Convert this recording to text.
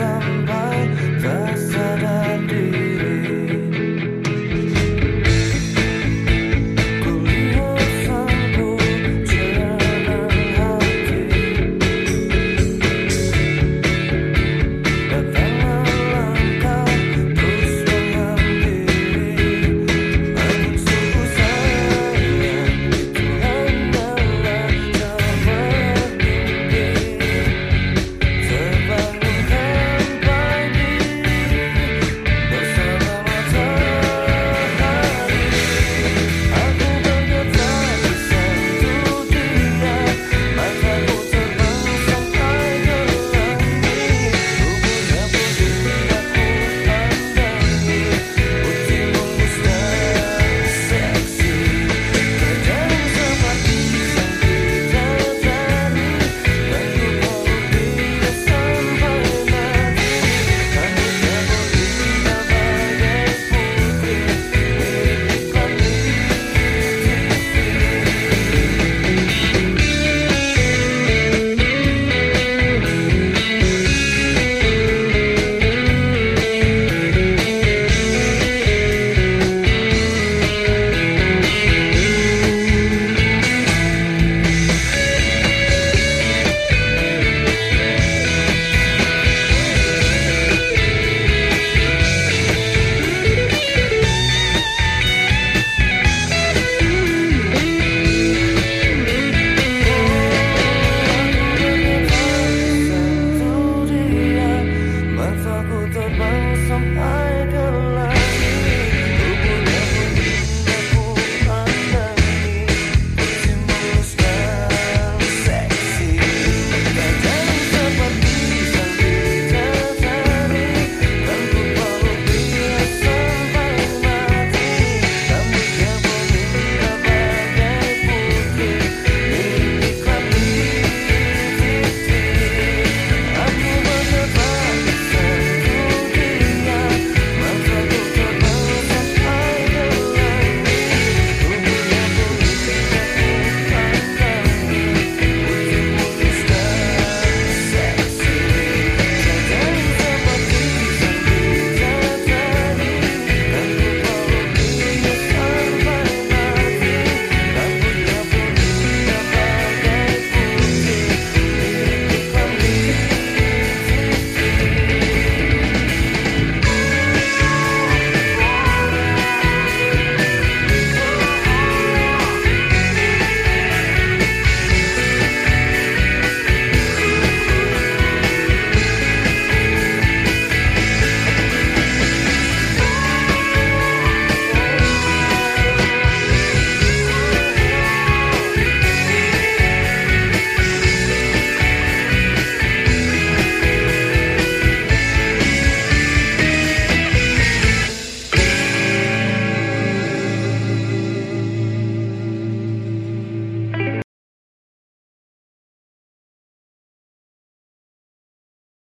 from